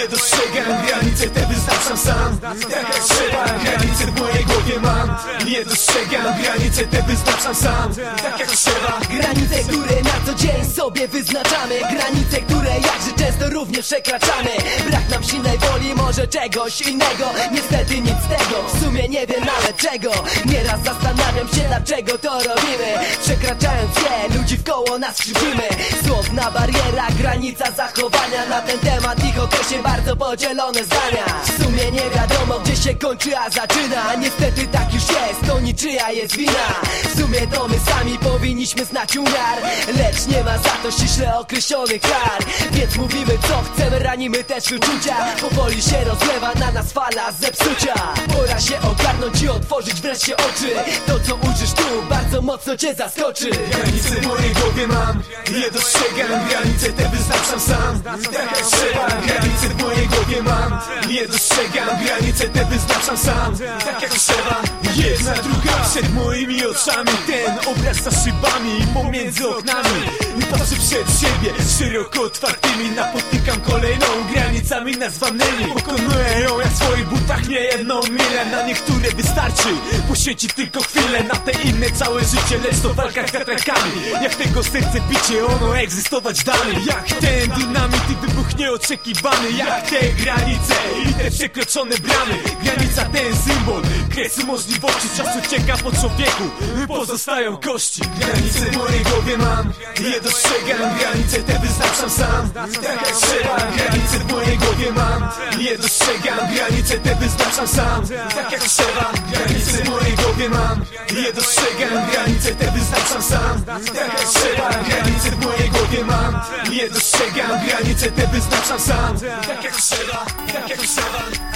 Je dostrzegam, granice te wyznaczam sam. Tak jak trzeba, granice w mojej głowie mam. Je dostrzegam, granice te wyznaczam sam. Tak jak trzeba. Granice, które na co dzień sobie wyznaczamy. Granice, które jakże często również przekraczamy. Brak nam silnej woli, może czegoś innego. Niestety nic z tego, w sumie nie wiem nawet czego. Nieraz zastanawiam się dlaczego to robimy. Przekraczając je, ludzi w koło nas krzywimy Słowna bariera, granica zachowania. Na ten temat ich okresie bardzo podzielone zdania. W sumie nie wiadomo gdzie się kończy, a zaczyna. Niestety tak już jest, to niczyja jest wina. W sumie to my sami powinniśmy znać umiar. Lecz nie ma za to ściśle określonych kar. Więc mówimy co chcemy, ranimy też uczucia Powoli się rozlewa na nas fala zepsucia otworzyć wreszcie oczy. To co ujrzysz tu bardzo mocno cię zaskoczy. Granice w mojej głowie mam Je dostrzegam, granice te wyznaczam sam. Tak jak trzeba, mam Je dostrzegam, granice te wyznaczam sam. Tak jak trzeba Jedna, druga. Przed moimi oczami Ten obraz za szybami pomiędzy oknami. Patrzę przed siebie szeroko otwartymi. Napotykam kolejną granicami nazwanymi. Pokonuję ją jak w swoich butach nie jedną milę. Na niektóre wystarczy poświęcić tylko chwilę. Na te inne całe życie, lecz to walka wiatrakami. Jak tego serce bicie, ono egzystować dalej. Jak ten dynamit i wybuch nieoczekiwany Jak te granice i te przekroczone bramy. Granica ten symbol, kresu możliwości Czas ucieka po człowieku, pozostają kości Granice w mojej głowie mam, je dostrzegam Granice te wyznaczam sam, tak jak trzeba Granice w mojej głowie mam, je dostrzegam Granice te wyznaczam sam, tak jak trzeba Granice w mojej głowie mam, je dostrzegam Granice te wyznaczam sam, tak mam, je dostrzegam. Granice te wyznaczam sam, Tak jak trzeba, tak jak trzeba